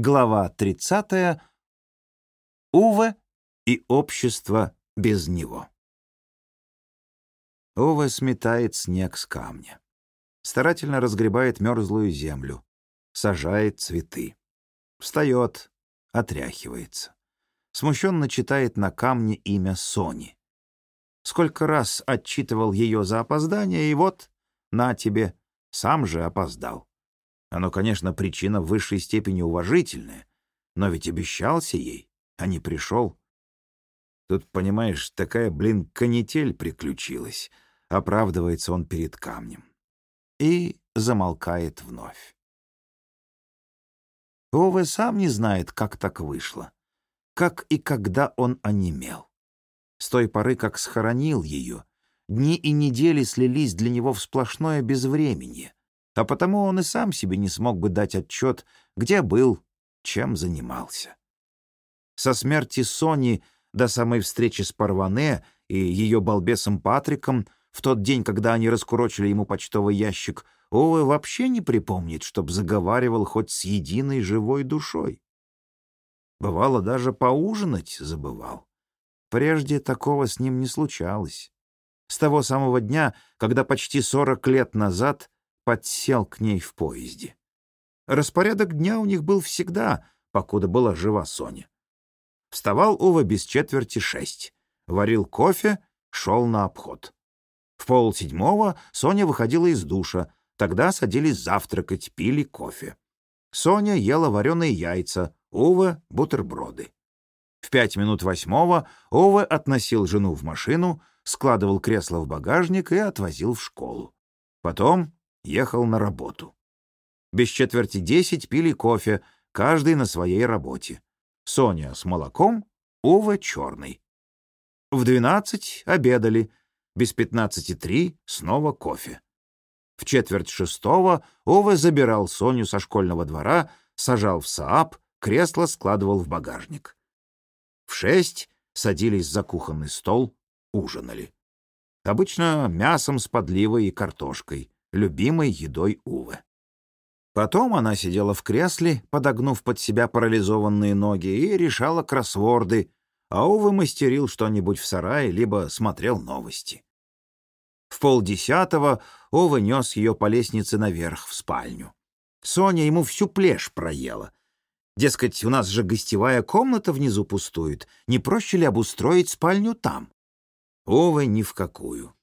Глава 30. Уве и общество без него. Уве сметает снег с камня. Старательно разгребает мерзлую землю. Сажает цветы. Встает, отряхивается. Смущенно читает на камне имя Сони. Сколько раз отчитывал ее за опоздание, и вот, на тебе, сам же опоздал. Оно, конечно, причина в высшей степени уважительная, но ведь обещался ей, а не пришел. Тут, понимаешь, такая, блин, канитель приключилась. Оправдывается он перед камнем. И замолкает вновь. Ове сам не знает, как так вышло. Как и когда он онемел. С той поры, как схоронил ее, дни и недели слились для него в сплошное безвременье а потому он и сам себе не смог бы дать отчет, где был, чем занимался. Со смерти Сони до самой встречи с Парване и ее балбесом Патриком в тот день, когда они раскурочили ему почтовый ящик, Ове вообще не припомнит, чтоб заговаривал хоть с единой живой душой. Бывало, даже поужинать забывал. Прежде такого с ним не случалось. С того самого дня, когда почти сорок лет назад подсел к ней в поезде. Распорядок дня у них был всегда, покуда была жива Соня. Вставал Ува без четверти шесть, варил кофе, шел на обход. В пол седьмого Соня выходила из душа, тогда садились завтракать, пили кофе. Соня ела вареные яйца, Ува — бутерброды. В пять минут восьмого Ова относил жену в машину, складывал кресло в багажник и отвозил в школу. Потом ехал на работу. Без четверти десять пили кофе, каждый на своей работе. Соня с молоком, Ува черный. В двенадцать обедали, без пятнадцати три снова кофе. В четверть шестого Ова забирал Соню со школьного двора, сажал в Саап, кресло складывал в багажник. В шесть садились за кухонный стол, ужинали. Обычно мясом с подливой и картошкой любимой едой Увы. Потом она сидела в кресле, подогнув под себя парализованные ноги, и решала кроссворды, а Увы мастерил что-нибудь в сарае, либо смотрел новости. В полдесятого Ова нес ее по лестнице наверх, в спальню. Соня ему всю плешь проела. Дескать, у нас же гостевая комната внизу пустует, не проще ли обустроить спальню там? Ова ни в какую.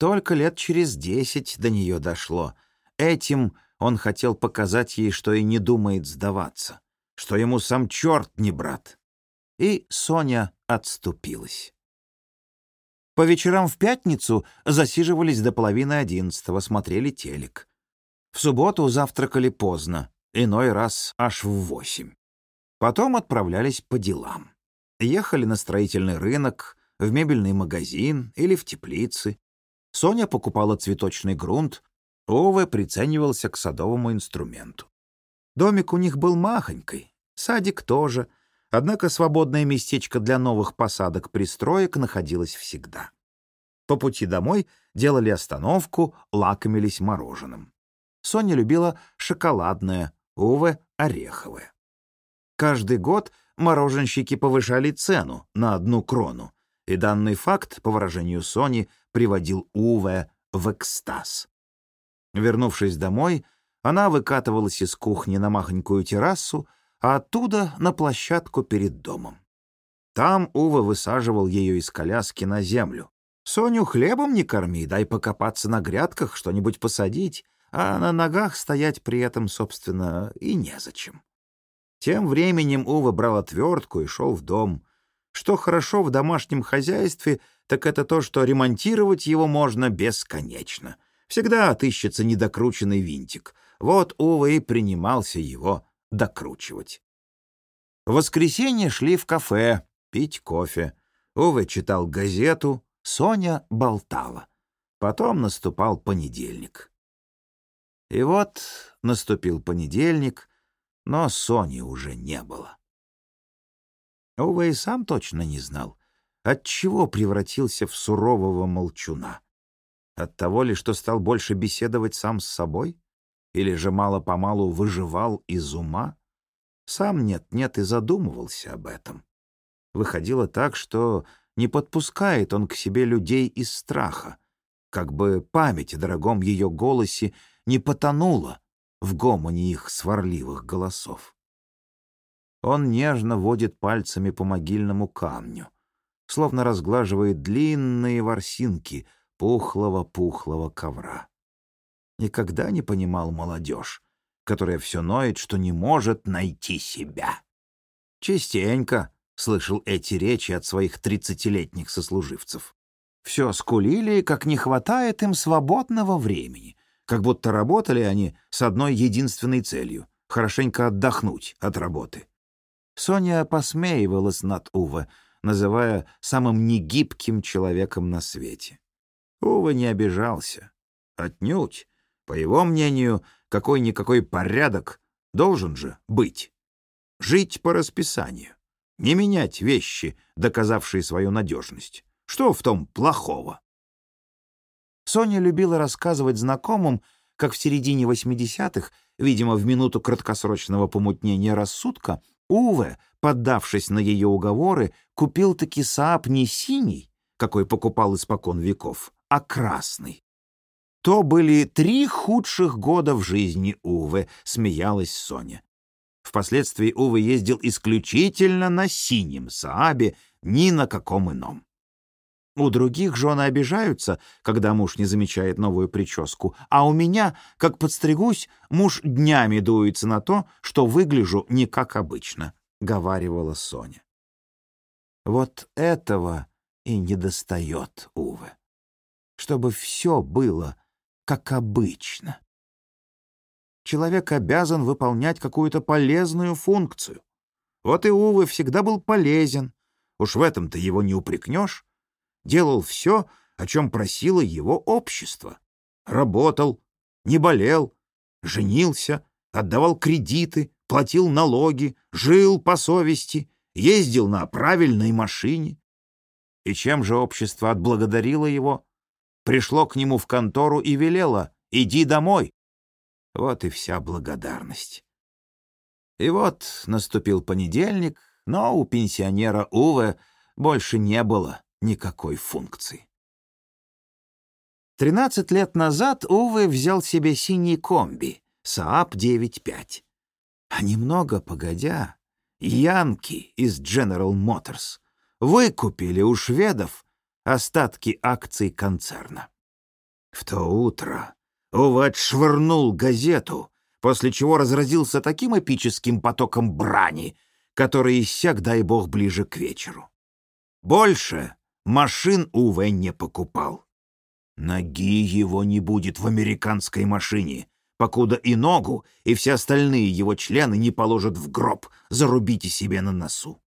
Только лет через десять до нее дошло. Этим он хотел показать ей, что и не думает сдаваться, что ему сам черт не брат. И Соня отступилась. По вечерам в пятницу засиживались до половины одиннадцатого, смотрели телек. В субботу завтракали поздно, иной раз аж в восемь. Потом отправлялись по делам. Ехали на строительный рынок, в мебельный магазин или в теплицы. Соня покупала цветочный грунт, Ове приценивался к садовому инструменту. Домик у них был махонькой, садик тоже, однако свободное местечко для новых посадок пристроек находилось всегда. По пути домой делали остановку, лакомились мороженым. Соня любила шоколадное, Уве — ореховое. Каждый год мороженщики повышали цену на одну крону, и данный факт, по выражению Сони, приводил Уве в экстаз. Вернувшись домой, она выкатывалась из кухни на махонькую террасу, а оттуда на площадку перед домом. Там Ува высаживал ее из коляски на землю. «Соню хлебом не корми, дай покопаться на грядках, что-нибудь посадить, а на ногах стоять при этом, собственно, и незачем». Тем временем Ува брал отвертку и шел в дом. Что хорошо в домашнем хозяйстве, так это то, что ремонтировать его можно бесконечно. Всегда отыщется недокрученный винтик. Вот Ува и принимался его докручивать. В воскресенье шли в кафе пить кофе. Ува читал газету, Соня болтала. Потом наступал понедельник. И вот наступил понедельник, но Сони уже не было. Ува и сам точно не знал, от чего превратился в сурового молчуна. От того ли, что стал больше беседовать сам с собой? Или же мало-помалу выживал из ума? Сам нет-нет и задумывался об этом. Выходило так, что не подпускает он к себе людей из страха, как бы память о дорогом ее голосе не потонула в гомоне их сварливых голосов. Он нежно водит пальцами по могильному камню, словно разглаживает длинные ворсинки пухлого-пухлого ковра. Никогда не понимал молодежь, которая все ноет, что не может найти себя. Частенько слышал эти речи от своих тридцатилетних сослуживцев. Все скулили, как не хватает им свободного времени, как будто работали они с одной единственной целью — хорошенько отдохнуть от работы. Соня посмеивалась над Уве, называя самым негибким человеком на свете. Ува не обижался. Отнюдь. По его мнению, какой-никакой порядок должен же быть. Жить по расписанию. Не менять вещи, доказавшие свою надежность. Что в том плохого? Соня любила рассказывать знакомым, как в середине 80-х, видимо, в минуту краткосрочного помутнения рассудка, Уве, поддавшись на ее уговоры, купил таки Саап не синий, какой покупал испокон веков, а красный. То были три худших года в жизни Уве, смеялась Соня. Впоследствии Уве ездил исключительно на синем Саабе, ни на каком ином. У других жены обижаются, когда муж не замечает новую прическу, а у меня, как подстригусь, муж днями дуется на то, что выгляжу не как обычно, — говаривала Соня. Вот этого и недостает, Уве. Чтобы все было как обычно. Человек обязан выполнять какую-то полезную функцию. Вот и Уве всегда был полезен. Уж в этом-то его не упрекнешь делал все, о чем просило его общество. Работал, не болел, женился, отдавал кредиты, платил налоги, жил по совести, ездил на правильной машине. И чем же общество отблагодарило его? Пришло к нему в контору и велело «иди домой». Вот и вся благодарность. И вот наступил понедельник, но у пенсионера Уве больше не было никакой функции. Тринадцать лет назад Уве взял себе синий комби, Saab 9.5. А немного погодя, Янки из General Motors выкупили у шведов остатки акций концерна. В то утро Уве отшвырнул газету, после чего разразился таким эпическим потоком брани, который иссяк, дай бог, ближе к вечеру. Больше Машин Уве не покупал. Ноги его не будет в американской машине, покуда и ногу, и все остальные его члены не положат в гроб, зарубите себе на носу.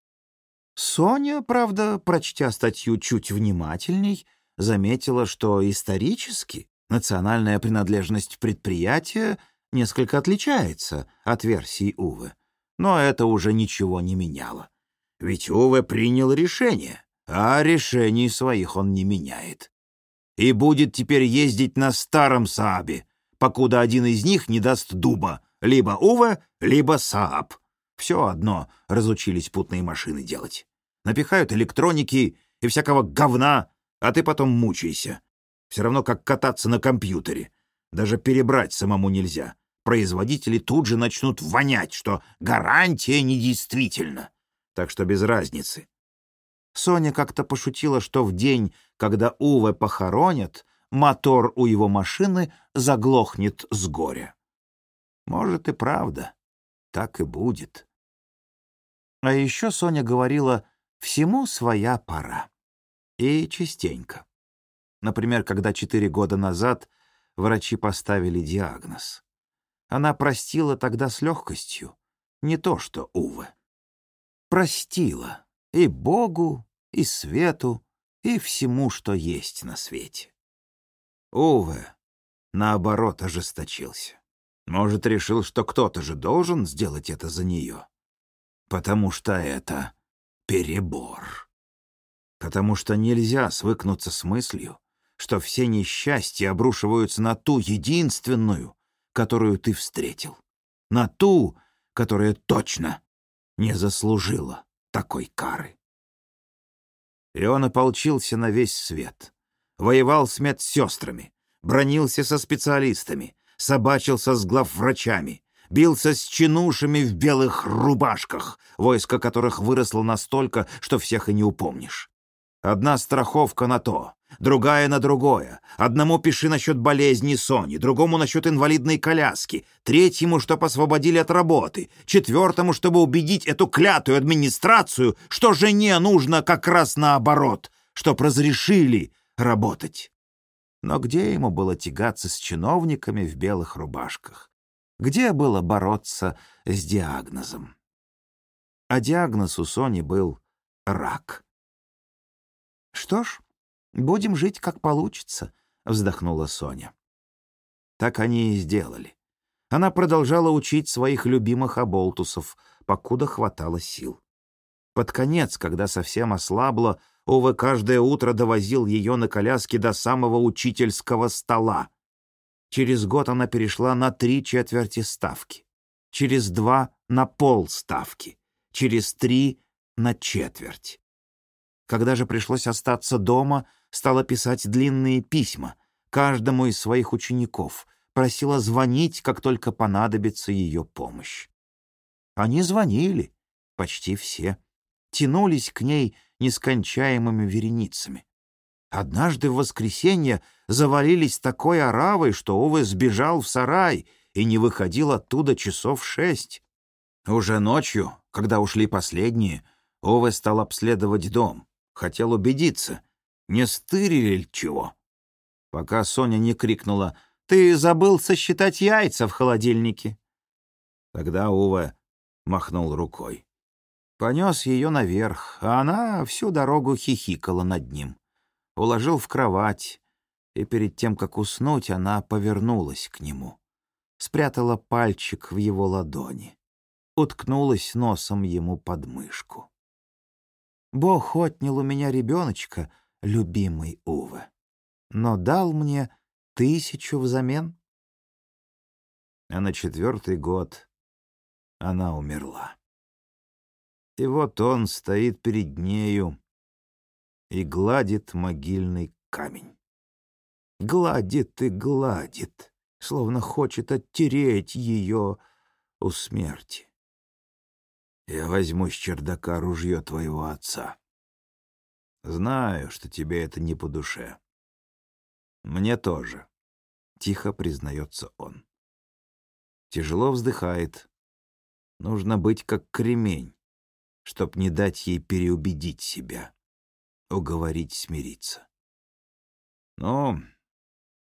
Соня, правда, прочтя статью чуть внимательней, заметила, что исторически национальная принадлежность предприятия несколько отличается от версии Уве. Но это уже ничего не меняло. Ведь Уве принял решение а решений своих он не меняет. И будет теперь ездить на старом Саабе, покуда один из них не даст дуба, либо Ува, либо Сааб. Все одно разучились путные машины делать. Напихают электроники и всякого говна, а ты потом мучайся. Все равно как кататься на компьютере. Даже перебрать самому нельзя. Производители тут же начнут вонять, что гарантия недействительна. Так что без разницы. Соня как-то пошутила, что в день, когда Уве похоронят, мотор у его машины заглохнет с горя. Может и правда, так и будет. А еще Соня говорила «всему своя пора». И частенько. Например, когда четыре года назад врачи поставили диагноз. Она простила тогда с легкостью, не то что Уве. Простила и Богу, и свету, и всему, что есть на свете. Уве, наоборот, ожесточился. Может, решил, что кто-то же должен сделать это за нее. Потому что это перебор. Потому что нельзя свыкнуться с мыслью, что все несчастья обрушиваются на ту единственную, которую ты встретил. На ту, которая точно не заслужила такой кары. И он ополчился на весь свет. Воевал с медсестрами, бронился со специалистами, собачился с главврачами, бился с чинушами в белых рубашках, войско которых выросло настолько, что всех и не упомнишь. Одна страховка на то, другая на другое. Одному пиши насчет болезни Сони, другому насчет инвалидной коляски, третьему, чтоб освободили от работы, четвертому, чтобы убедить эту клятую администрацию, что жене нужно как раз наоборот, чтоб разрешили работать. Но где ему было тягаться с чиновниками в белых рубашках? Где было бороться с диагнозом? А диагноз у Сони был рак. «Что ж, будем жить, как получится», — вздохнула Соня. Так они и сделали. Она продолжала учить своих любимых оболтусов, покуда хватало сил. Под конец, когда совсем ослабла, Ова каждое утро довозил ее на коляске до самого учительского стола. Через год она перешла на три четверти ставки. Через два — на пол ставки. Через три — на четверть. Когда же пришлось остаться дома, стала писать длинные письма каждому из своих учеников, просила звонить, как только понадобится ее помощь. Они звонили, почти все, тянулись к ней нескончаемыми вереницами. Однажды в воскресенье завалились такой оравой, что Уве сбежал в сарай и не выходил оттуда часов шесть. Уже ночью, когда ушли последние, Уве стал обследовать дом. Хотел убедиться, не стырили ли чего. Пока Соня не крикнула «Ты забыл сосчитать яйца в холодильнике!» Тогда Ува махнул рукой. Понес ее наверх, а она всю дорогу хихикала над ним. Уложил в кровать, и перед тем, как уснуть, она повернулась к нему. Спрятала пальчик в его ладони. Уткнулась носом ему под мышку. Бог отнял у меня ребеночка, любимый Уве, но дал мне тысячу взамен. А на четвертый год она умерла. И вот он стоит перед нею и гладит могильный камень. Гладит и гладит, словно хочет оттереть ее у смерти. Я возьму с чердака ружье твоего отца. Знаю, что тебе это не по душе. Мне тоже, — тихо признается он. Тяжело вздыхает. Нужно быть как кремень, чтоб не дать ей переубедить себя, уговорить смириться. Ну,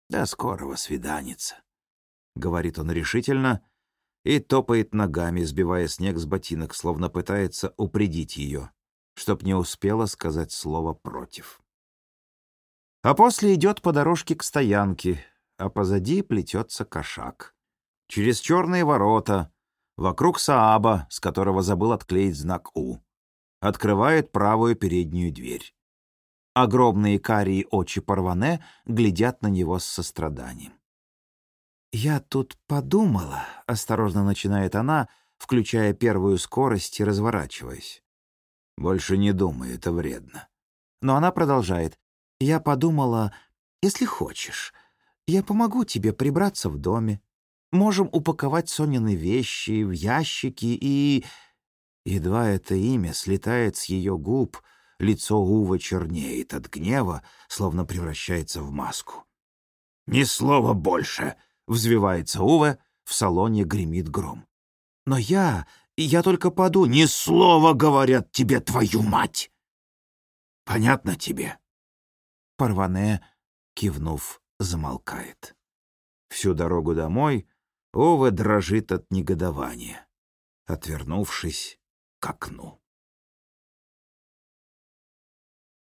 до скорого свиданица, — говорит он решительно, — и топает ногами, сбивая снег с ботинок, словно пытается упредить ее, чтоб не успела сказать слово «против». А после идет по дорожке к стоянке, а позади плетется кошак. Через черные ворота, вокруг Сааба, с которого забыл отклеить знак «У», открывает правую переднюю дверь. Огромные карие очи Парване глядят на него с состраданием. «Я тут подумала», — осторожно начинает она, включая первую скорость и разворачиваясь. «Больше не думай, это вредно». Но она продолжает. «Я подумала, если хочешь, я помогу тебе прибраться в доме. Можем упаковать Сонины вещи в ящики и...» Едва это имя слетает с ее губ, лицо Ува чернеет от гнева, словно превращается в маску. «Ни слова больше!» Взвивается Уве, в салоне гремит гром. «Но я... я только поду...» «Ни слова, говорят тебе, твою мать!» «Понятно тебе?» Парване, кивнув, замолкает. Всю дорогу домой Ова дрожит от негодования, отвернувшись к окну.